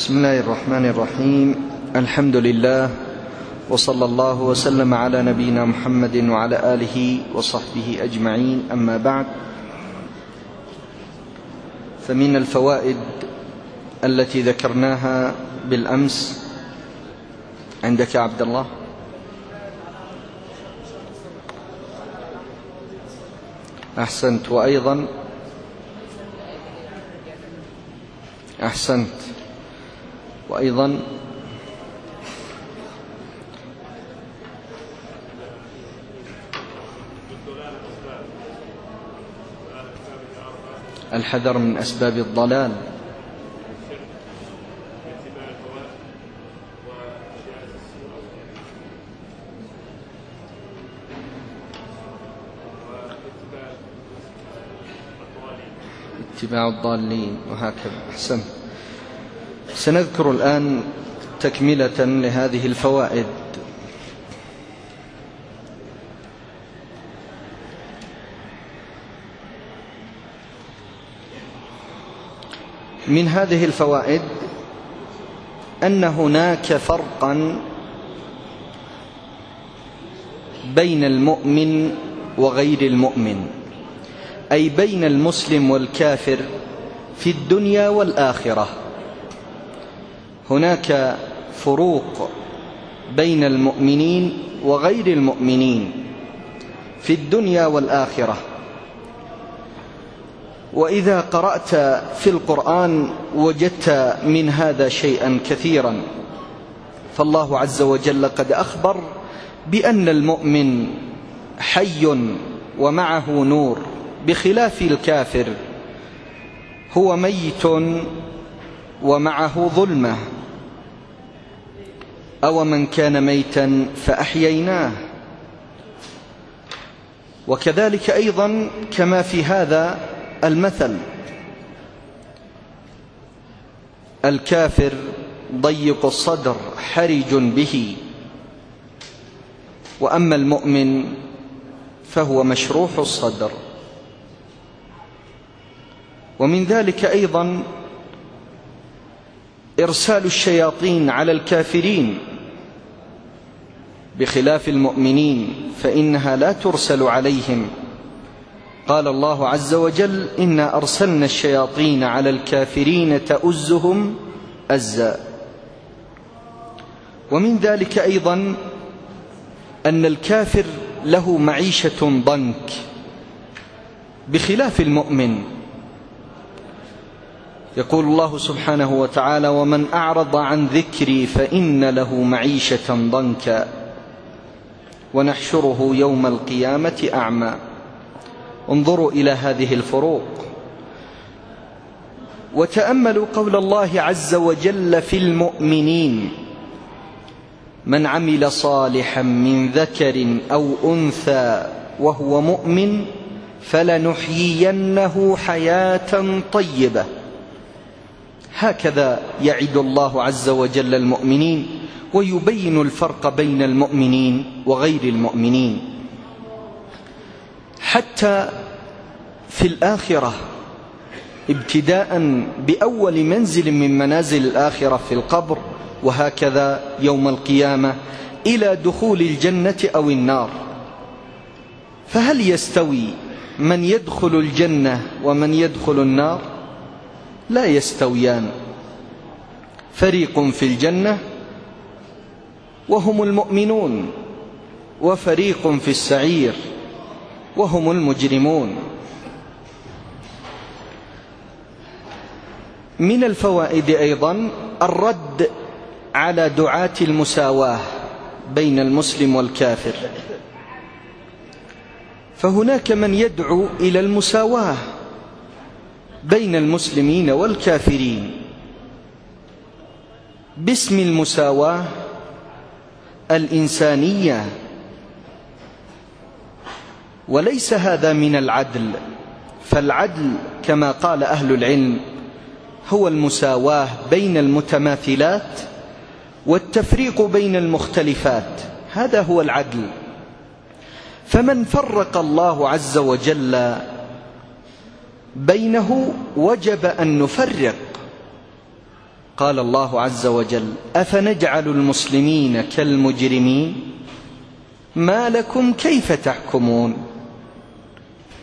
بسم الله الرحمن الرحيم. الحمد لله وصلى الله وسلم على نبينا محمد وعلى آله وصحبه أجمعين. أما بعد فمن الفوائد التي ذكرناها بالأمس عندك يا عبد الله؟ أحسنت. وأيضا أحسنت. وأيضا الحذر من أسباب الضلال. اتباع الضالين وهكذا. أحسنت. سنذكر الآن تكملة لهذه الفوائد. من هذه الفوائد أن هناك فرقا بين المؤمن وغير المؤمن أي بين المسلم والكافر في الدنيا والآخرة. هناك فروق بين المؤمنين وغير المؤمنين في الدنيا والآخرة. وإذا قرأت في القرآن وجدت من هذا شيئا كثيرا فالله عز وجل قد أخبر بأن المؤمن حي ومعه نور بخلاف الكافر هو ميت ومعه ظلمة. أو من كان ميتا فأحييناه. وكذلك أيضا كما في هذا المثل. الكافر ضيق الصدر حرج به. وأما المؤمن فهو مشروح الصدر. ومن ذلك أيضا إرسال الشياطين على الكافرين. بخلاف المؤمنين فإنها لا ترسل عليهم. قال الله عز وجل إنا أرسلنا الشياطين على الكافرين تؤزهم أزا. ومن ذلك أيضا أن الكافر له معيشة ضنك بخلاف المؤمن. يقول الله سبحانه وتعالى ومن أعرض عن ذكري فإن له معيشة ضنكا. ونحشره يوم القيامة أعمى. انظروا إلى هذه الفروق. وتأملوا قول الله عز وجل في المؤمنين من عمل صالحا من ذكر أو أنثى وهو مؤمن فلنحيينه حياة طيبة. هكذا يعد الله عز وجل المؤمنين ويبين الفرق بين المؤمنين وغير المؤمنين. حتى في الآخرة ابتداء بأول منزل من منازل الآخرة في القبر وهكذا يوم القيامة إلى دخول الجنة أو النار. فهل يستوي من يدخل الجنة ومن يدخل النار؟ لا يستويان. فريق في الجنة وهم المؤمنون وفريق في السعير وهم المجرمون. من الفوائد أيضا الرد على دعاة المساواة بين المسلم والكافر. فهناك من يدعو إلى المساواة. بين المسلمين والكافرين. باسم المساواة الإنسانية. وليس هذا من العدل. فالعدل كما قال أهل العلم هو المساواة بين المتماثلات والتفريق بين المختلفات. هذا هو العدل. فمن فرق الله عز وجل بينه وجب أن نفرق. قال الله عز وجل أفنجعل المسلمين كالمجرمين؟ ما لكم كيف تحكمون؟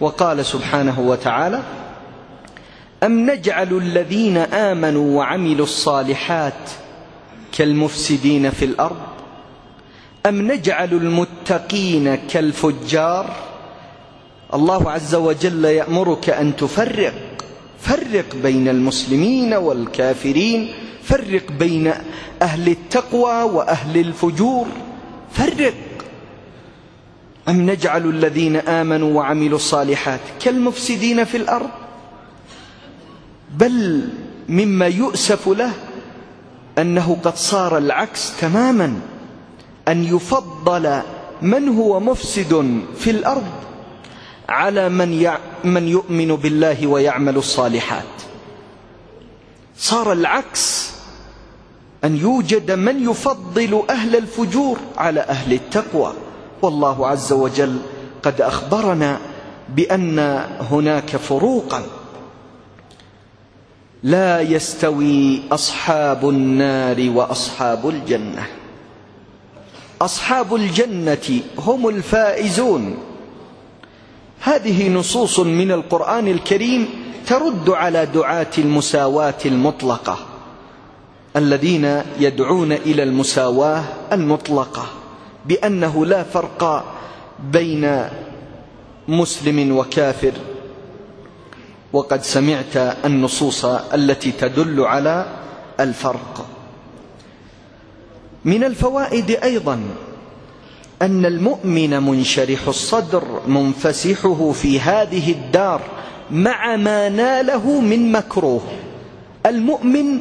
وقال سبحانه وتعالى أم نجعل الذين آمنوا وعملوا الصالحات كالمفسدين في الأرض؟ أم نجعل المتقين كالفجار؟ الله عز وجل يأمرك أن تفرق. فرق بين المسلمين والكافرين. فرق بين أهل التقوى وأهل الفجور. فرق. أم نجعل الذين آمنوا وعملوا الصالحات كالمفسدين في الأرض؟ بل مما يؤسف له أنه قد صار العكس تماما. أن يفضل من هو مفسد في الأرض على من من يؤمن بالله ويعمل الصالحات. صار العكس أن يوجد من يفضل أهل الفجور على أهل التقوى. والله عز وجل قد أخبرنا بأن هناك فروقا. لا يستوي أصحاب النار وأصحاب الجنة. أصحاب الجنة هم الفائزون. هذه نصوص من القرآن الكريم ترد على دعاة المساواة المطلقة الذين يدعون إلى المساواة المطلقة بأنه لا فرق بين مسلم وكافر. وقد سمعت النصوص التي تدل على الفرق. من الفوائد أيضا أن المؤمن منشرح الصدر منفسحه في هذه الدار مع ما ناله من مكروه. المؤمن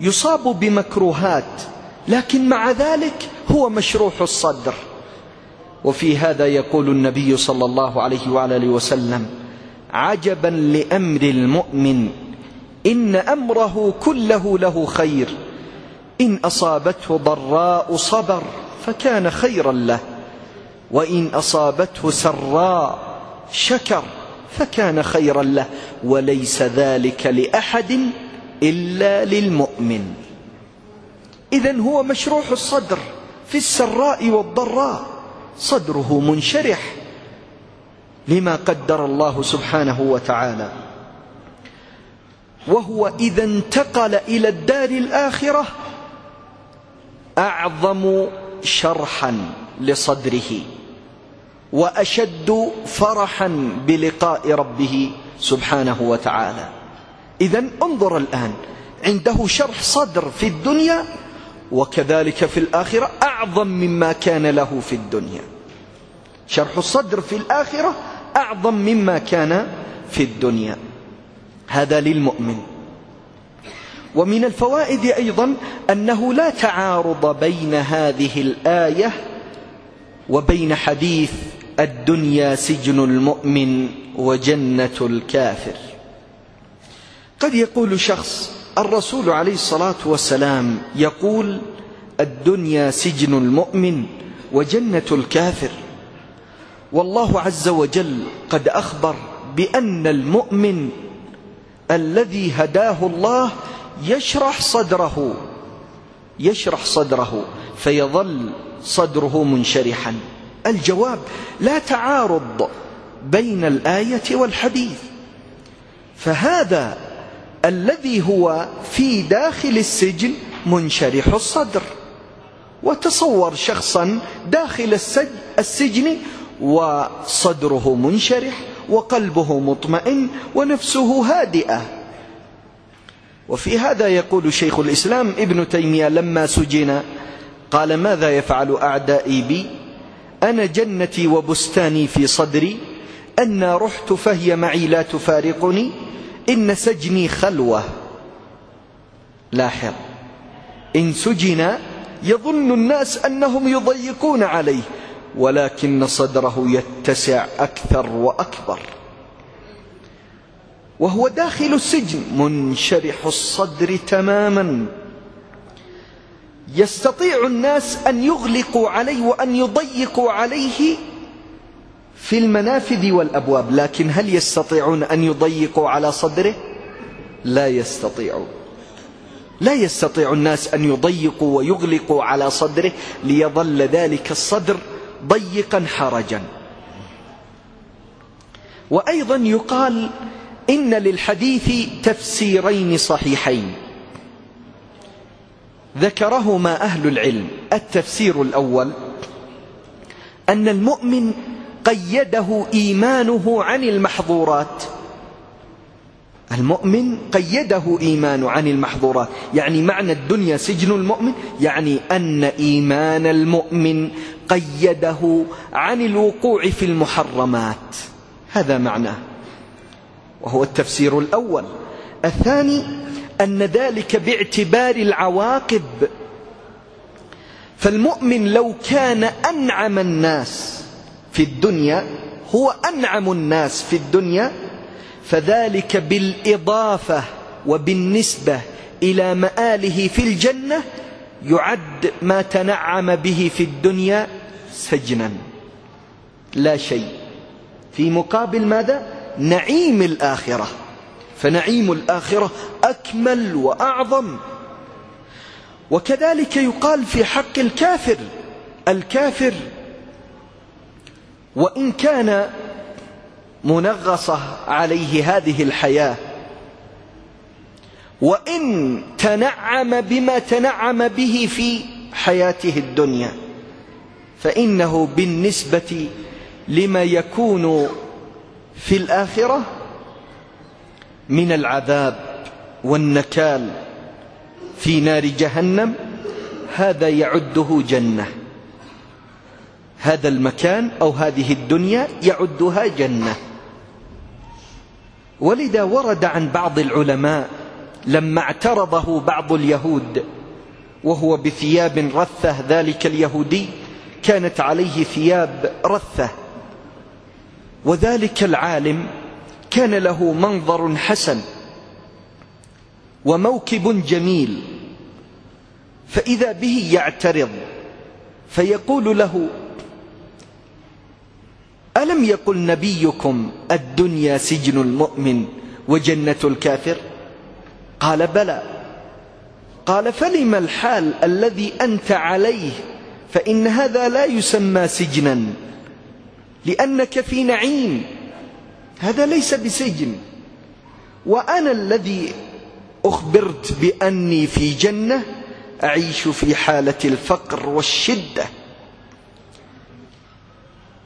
يصاب بمكروهات لكن مع ذلك هو مشروح الصدر. وفي هذا يقول النبي صلى الله عليه وعلى اله وسلم عجبا لأمر المؤمن إن أمره كله له خير إن أصابته ضراء صبر. فكان خيرا له. وإن أصابته سراء شكر فكان خيرا له. وليس ذلك لأحد إلا للمؤمن. إذا هو مشروح الصدر في السراء والضراء. صدره منشرح لما قدر الله سبحانه وتعالى. وهو إذا انتقل إلى الدار الآخرة أعظم شرحا لصدره وأشد فرحا بلقاء ربه سبحانه وتعالى. إذا انظر الآن عنده شرح صدر في الدنيا وكذلك في الآخرة أعظم مما كان له في الدنيا. شرح الصدر في الآخرة أعظم مما كان في الدنيا. هذا للمؤمن. ومن الفوائد أيضا أنه لا تعارض بين هذه الآية وبين حديث الدنيا سجن المؤمن وجنة الكافر. قد يقول شخص الرسول عليه الصلاة والسلام يقول الدنيا سجن المؤمن وجنة الكافر. والله عز وجل قد أخبر بأن المؤمن الذي هداه الله يشرح صدره يشرح صدره فيظل صدره منشرحا. الجواب لا تعارض بين الآية والحديث. فهذا الذي هو في داخل السجن منشرح الصدر. وتصور شخصا داخل السجن وصدره منشرح وقلبه مطمئن ونفسه هادئة. وفي هذا يقول شيخ الإسلام ابن تيمية لما سجن قال ماذا يفعل أعدائي بي؟ أنا جنتي وبستاني في صدري أن رحت فهي معي لا تفارقني إن سجني خلوة. لاحظ إن سجن يظن الناس أنهم يضيقون عليه ولكن صدره يتسع أكثر وأكبر. وهو داخل السجن. منشرح الصدر تماما. يستطيع الناس أن يغلقوا عليه وأن يضيقوا عليه في المنافذ والأبواب. لكن هل يستطيعون أن يضيقوا على صدره؟ لا يستطيعون. لا يستطيع الناس أن يضيقوا ويغلقوا على صدره ليظل ذلك الصدر ضيقا حرجا. وأيضا يقال إن للحديث تفسيرين صحيحين. ذكرهما أهل العلم. التفسير الأول أن المؤمن قيده إيمانه عن المحظورات. المؤمن قيده إيمان عن المحظورات. يعني معنى الدنيا سجن المؤمن يعني أن إيمان المؤمن قيده عن الوقوع في المحرمات. هذا معناه. وهو التفسير الأول. الثاني أن ذلك باعتبار العواقب. فالمؤمن لو كان أنعم الناس في الدنيا هو أنعم الناس في الدنيا فذلك بالإضافة وبالنسبة إلى مآله في الجنة يعد ما تنعم به في الدنيا سجنا. لا شيء. في مقابل ماذا؟ نعيم الآخرة. فنعيم الآخرة أكمل وأعظم. وكذلك يقال في حق الكافر الكافر وإن كان منغصة عليه هذه الحياة وإن تنعم بما تنعم به في حياته الدنيا فإنه بالنسبة لما يكون في الآخرة من العذاب والنكال في نار جهنم هذا يعده جنة. هذا المكان أو هذه الدنيا يعدها جنة. ولذا ورد عن بعض العلماء لما اعترضه بعض اليهود وهو بثياب رثة ذلك اليهودي كانت عليه ثياب رثة. وذلك العالم كان له منظر حسن وموكب جميل فإذا به يعترض فيقول له ألم يقل نبيكم الدنيا سجن المؤمن وجنة الكافر؟ قال بلى. قال فلم الحال الذي أنت عليه؟ فإن هذا لا يسمى سجنا. لأنك في نعيم. هذا ليس بسجن. وأنا الذي أخبرت بأني في جنة أعيش في حالة الفقر والشدة.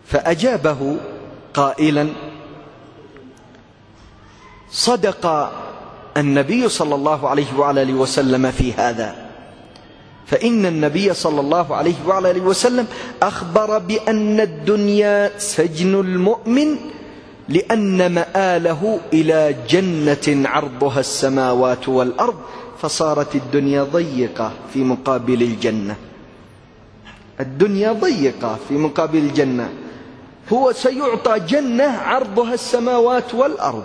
فأجابه قائلا صدق النبي صلى الله عليه وعلى آله وسلم في هذا. فإن النبي صلى الله عليه وعلى آله وسلم أخبر بأن الدنيا سجن المؤمن لأن مآله إلى جنة عرضها السماوات والأرض فصارت الدنيا ضيقة في مقابل الجنة. الدنيا ضيقة في مقابل الجنة. هو سيعطى جنة عرضها السماوات والأرض.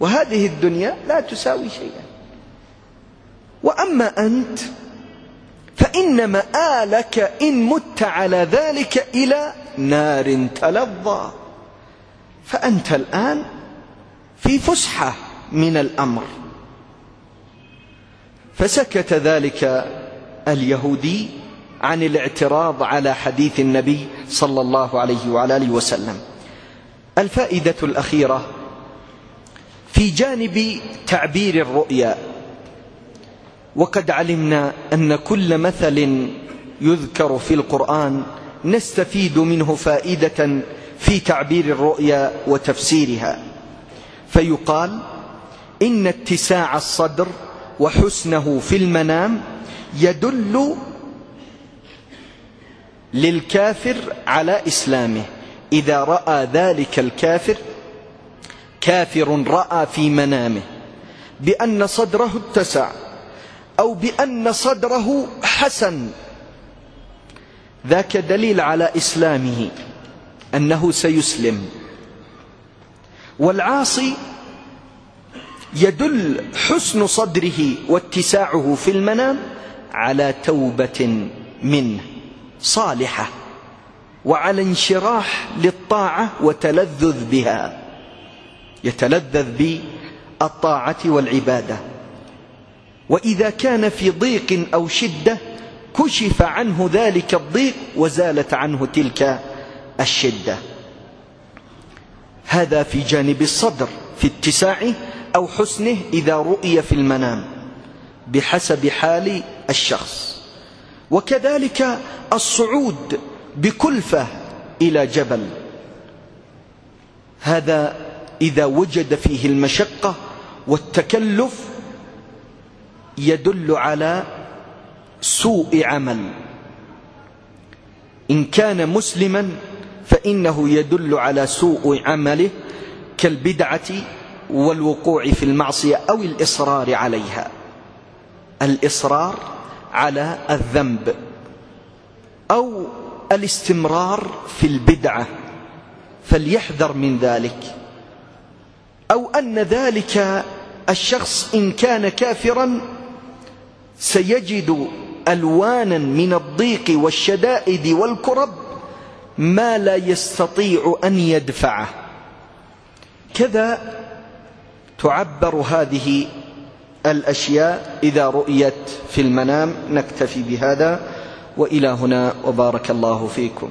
وهذه الدنيا لا تساوي شيئا. وأما أنت فإن مآلك إن مت على ذلك إلى نار تلظى. فأنت الآن في فسحة من الأمر. فسكت ذلك اليهودي عن الاعتراض على حديث النبي صلى الله عليه وعلى آله وسلم. الفائدة الأخيرة في جانب تعبير الرؤيا. وقد علمنا أن كل مثل يذكر في القرآن نستفيد منه فائدة في تعبير الرؤيا وتفسيرها. فيقال إن اتساع الصدر وحسنه في المنام يدل للكافر على إسلامه. إذا رأى ذلك الكافر كافر رأى في منامه بأن صدره اتسع. أو بأن صدره حسن. ذاك دليل على إسلامه أنه سيسلم. والعاصي يدل حسن صدره واتساعه في المنام على توبة منه صالحة وعلى انشراح للطاعة وتلذذ بها يتلذذ بالطاعة والعبادة. وإذا كان في ضيق أو شدة كشف عنه ذلك الضيق وزالت عنه تلك الشدة. هذا في جانب الصدر في اتساعه أو حسنه إذا رؤي في المنام بحسب حال الشخص. وكذلك الصعود بكلفة إلى جبل. هذا إذا وجد فيه المشقة والتكلف يدل على سوء عمل. إن كان مسلما فإنه يدل على سوء عمله كالبدعة والوقوع في المعصية أو الإصرار عليها. الإصرار على الذنب أو الاستمرار في البدعة فليحذر من ذلك. أو أن ذلك الشخص إن كان كافرا سيجد ألوانا من الضيق والشدائد والكرب ما لا يستطيع أن يدفعه. كذا تعبر هذه الأشياء إذا رؤيت في المنام. نكتفي بهذا. وإلى هنا. وبارك الله فيكم.